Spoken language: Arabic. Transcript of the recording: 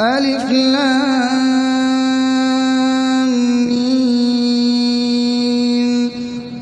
ألف لام.